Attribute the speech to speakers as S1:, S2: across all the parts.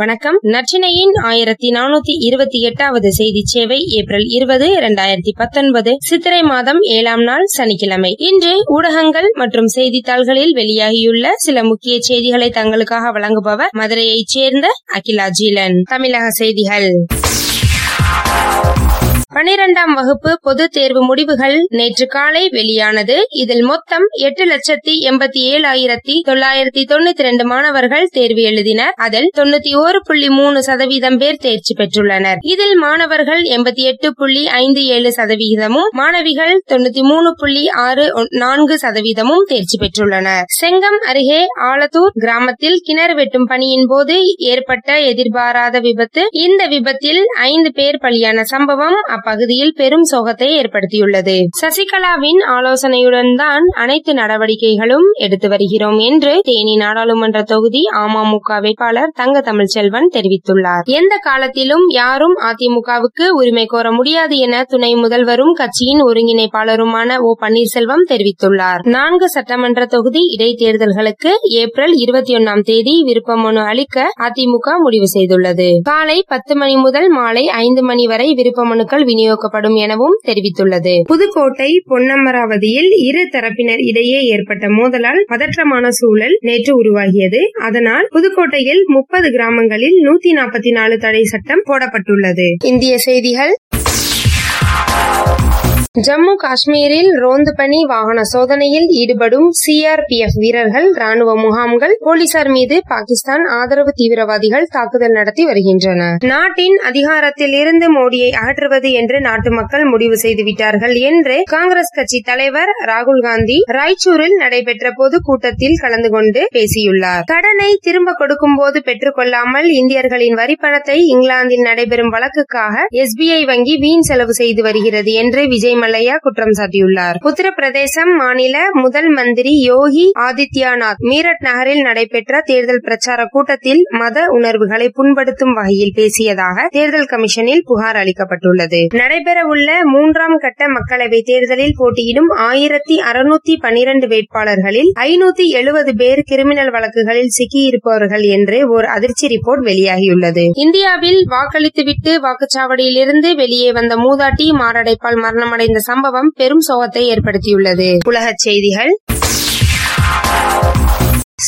S1: வணக்கம் நற்றினையின் ஆயிரத்தி நானூத்தி இருபத்தி எட்டாவது செய்தி சேவை ஏப்ரல் இருபது இரண்டாயிரத்தி பத்தொன்பது சித்திரை மாதம் ஏழாம் நாள் சனிக்கிழமை இன்று ஊடகங்கள் மற்றும் செய்தித்தாள்களில் வெளியாகியுள்ள சில முக்கிய செய்திகளை தங்களுக்காக வழங்குபவர் மதுரையைச் சேர்ந்த அகிலா ஜீலன் தமிழக செய்திகள் பனிரெண்டாம் வகுப்பு பொது தேர்வு முடிவுகள் நேற்று காலை வெளியானது இதில் மொத்தம் எட்டு லட்சத்தி எண்பத்தி ஏழாயிரத்தி தொள்ளாயிரத்தி தொண்ணூத்தி ரெண்டு மாணவர்கள் தேர்வு எழுதினர் அதில் தொண்ணூத்தி ஒரு புள்ளி மூணு சதவீதம் பேர் தேர்ச்சி பெற்றுள்ளனர் இதில் மாணவர்கள் எண்பத்தி எட்டு புள்ளி ஐந்து ஏழு சதவிகிதமும் மாணவிகள் தொண்ணூத்தி மூணு புள்ளி ஆறு நான்கு சதவீதமும் தேர்ச்சி பெற்றுள்ளனர் செங்கம் அருகே ஆலத்தூர் கிராமத்தில் கிணறு வெட்டும் பணியின் போது ஏற்பட்ட எதிர்பாராத விபத்து இந்த விபத்தில் ஐந்து பேர் பலியான சம்பவம் அப்பகுதியில் பெரும் சோகத்தை ஏற்படுத்தியுள்ளது சசிகலாவின் ஆலோசனையுடன் தான் அனைத்து நடவடிக்கைகளும் எடுத்து வருகிறோம் என்று தேனி நாடாளுமன்ற தொகுதி அமமுக வேட்பாளர் தங்க தமிழ்ச்செல்வன் தெரிவித்துள்ளார் எந்த காலத்திலும் யாரும் அதிமுகவுக்கு உரிமை கோர முடியாது என துணை முதல்வரும் கட்சியின் ஒருங்கிணைப்பாளருமான ஓ பன்னீர்செல்வம் தெரிவித்துள்ளார் நான்கு சட்டமன்ற தொகுதி இடைத்தேர்தல்களுக்கு ஏப்ரல் இருபத்தி ஒன்னாம் தேதி விருப்ப மனு அளிக்க அதிமுக முடிவு செய்துள்ளது காலை பத்து மணி முதல் மாலை ஐந்து மணி வரை விருப்ப மனுக்கள் விநியோகிக்கப்படும் எனவும் தெரிவித்துள்ளது புதுக்கோட்டை பொன்னமராவதியில் இரு தரப்பினர் இடையே ஏற்பட்ட மோதலால் பதற்றமான சூழல் நேற்று உருவாகியது அதனால் புதுக்கோட்டையில் முப்பது கிராமங்களில் நூத்தி நாற்பத்தி நாலு தடை சட்டம் போடப்பட்டுள்ளது இந்திய செய்திகள் ஜம்மு காஷ்மீரில் ரோந்து பணி வாகன சோதனையில் ஈடுபடும் சிஆர்பிஎஃப் வீரர்கள் ராணுவ முகாம்கள் போலீசார் மீது பாகிஸ்தான் ஆதரவு தீவிரவாதிகள் தாக்குதல் நடத்தி வருகின்றனர் நாட்டின் அதிகாரத்தில் இருந்து மோடியை அகற்றுவது என்று நாட்டு மக்கள் முடிவு செய்துவிட்டார்கள் என்று காங்கிரஸ் கட்சி தலைவர் ராகுல் காந்தி ராய்ச்சூரில் நடைபெற்ற பொது கூட்டத்தில் கலந்து கொண்டு பேசியுள்ளார் கடனை திரும்ப கொடுக்கும் போது பெற்றுக்கொள்ளாமல் இந்தியர்களின் வரி பணத்தை இங்கிலாந்தில் நடைபெறும் வழக்குக்காக எஸ்பிஐ வங்கி வீண் செலவு செய்து வருகிறது என்று விஜய் சிவராமல்லையா குற்றம் சாட்டியுள்ளார் உத்தரப்பிரதேசம் மாநில முதல் மந்திரி யோகி ஆதித்யநாத் மீரட் நகரில் நடைபெற்ற தேர்தல் பிரச்சார கூட்டத்தில் மத உணர்வுகளை புண்படுத்தும் வகையில் பேசியதாக தேர்தல் கமிஷனில் புகார் அளிக்கப்பட்டுள்ளது நடைபெறவுள்ள மூன்றாம் கட்ட மக்களவை தேர்தலில் போட்டியிடும் ஆயிரத்தி அறுநூத்தி பனிரண்டு வேட்பாளர்களில் ஐநூத்தி எழுபது பேர் கிரிமினல் வழக்குகளில் சிக்கியிருப்பவர்கள் என்று ஒரு அதிர்ச்சி ரிப்போர்ட் வெளியாகியுள்ளது இந்தியாவில் வாக்களித்துவிட்டு வாக்குச்சாவடியிலிருந்து வெளியே வந்த மூதாட்டி மாரடைப்பால் மரணமடைந்த இந்த சம்பவம் பெரும் சோகத்தை ஏற்படுத்தியுள்ளது உலகச் செய்திகள்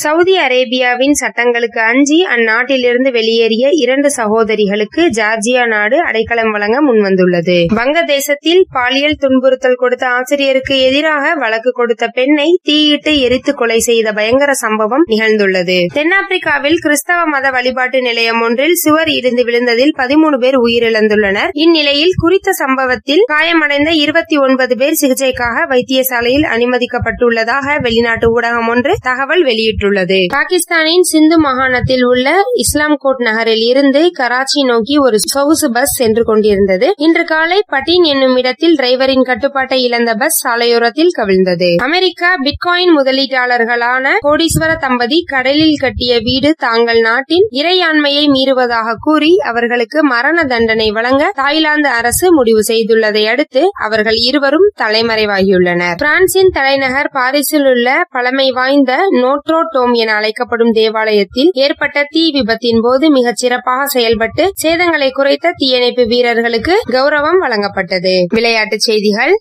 S1: சவுதி அரேபியாவின் சட்டங்களுக்கு அஞ்சி அந்நாட்டிலிருந்து வெளியேறிய இரண்டு சகோதரிகளுக்கு ஜார்ஜியா நாடு அடைக்கலம் வழங்க முன்வந்துள்ளது வங்கதேசத்தில் பாலியல் துன்புறுத்தல் கொடுத்த ஆசிரியருக்கு எதிராக வழக்கு கொடுத்த பெண்ணை தீயிட்டு எரித்து கொலை செய்த பயங்கர சம்பவம் நிகழ்ந்துள்ளது தென்னாப்பிரிக்காவில் கிறிஸ்தவ மத வழிபாட்டு நிலையம் ஒன்றில் சுவர் இடிந்து விழுந்ததில் பதிமூணு பேர் உயிரிழந்துள்ளனர் இந்நிலையில் குறித்த சம்பவத்தில் காயமடைந்த இருபத்தி ஒன்பது பேர் சிகிச்சைக்காக வைத்தியசாலையில் அனுமதிக்கப்பட்டுள்ளதாக வெளிநாட்டு ஊடகம் ஒன்று தகவல் வெளியிட்டுள்ளது பெற்றுள்ளது பாகிஸ்தானின் சிந்து மாகாணத்தில் உள்ள இஸ்லாம்கோட் நகரில் இருந்து கராச்சி நோக்கி ஒரு சொகுசு பஸ் சென்று கொண்டிருந்தது இன்று காலை பட்டின் என்னும் இடத்தில் டிரைவரின் கட்டுப்பாட்டை இழந்த பஸ் சாலையோரத்தில் கவிழ்ந்தது அமெரிக்கா பிட்காயின் முதலீட்டாளர்களான கோடீஸ்வர தம்பதி கடலில் கட்டிய வீடு தாங்கள் நாட்டின் இறையாண்மையை மீறுவதாக கூறி அவர்களுக்கு மரண தண்டனை வழங்க தாய்லாந்து அரசு முடிவு செய்துள்ளதை அடுத்து அவர்கள் இருவரும் தலைமறைவாகியுள்ளனர் பிரான்சின் தலைநகர் பாரிஸில் உள்ள பழமை வாய்ந்த நோட்ரோட் கோட்டோம் என அழைக்கப்படும் தேவாலயத்தில் ஏற்பட்ட தீ விபத்தின் போது மிகச் சிறப்பாக செயல்பட்டு சேதங்களை குறைத்த தீயணைப்பு வீரர்களுக்கு கௌரவம் வழங்கப்பட்டது விளையாட்டுச் செய்திகள்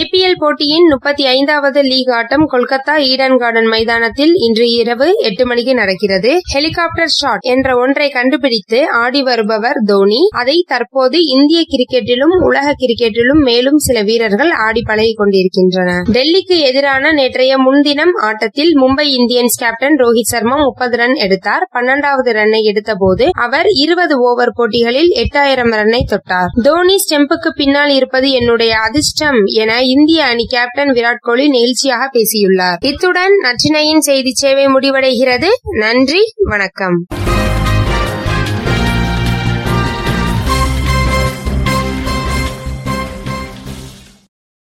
S1: ஐபிஎல் போட்டியின் முப்பத்தி ஐந்தாவது லீக் ஆட்டம் கொல்கத்தா ஈடன் கார்டன் மைதானத்தில் இன்று இரவு எட்டு மணிக்கு நடக்கிறது ஹெலிகாப்டர் ஷாட் என்ற ஒன்றை கண்டுபிடித்து ஆடி வருபவர் தோனி அதை தற்போது இந்திய கிரிக்கெட்டிலும் உலக கிரிக்கெட்டிலும் மேலும் சில வீரர்கள் ஆடி பழகி கொண்டிருக்கின்றனர் டெல்லிக்கு எதிரான நேற்றைய முன்தினம் ஆட்டத்தில் மும்பை இந்தியன்ஸ் கேப்டன் ரோஹித் சர்மா முப்பது ரன் எடுத்தார் பன்னெண்டாவது ரன்னை எடுத்தபோது அவர் இருபது ஓவர் போட்டிகளில் எட்டாயிரம் ரன்னை தொட்டார் தோனி ஸ்டெம்புக்கு பின்னால் இருப்பது என்னுடைய அதிர்ஷ்டம் என இந்திய அணி கேப்டன் விராட் கோலி நெகிழ்ச்சியாக பேசியுள்ளார் இத்துடன் நச்சினையின் செய்தி சேவை முடிவடைகிறது நன்றி வணக்கம்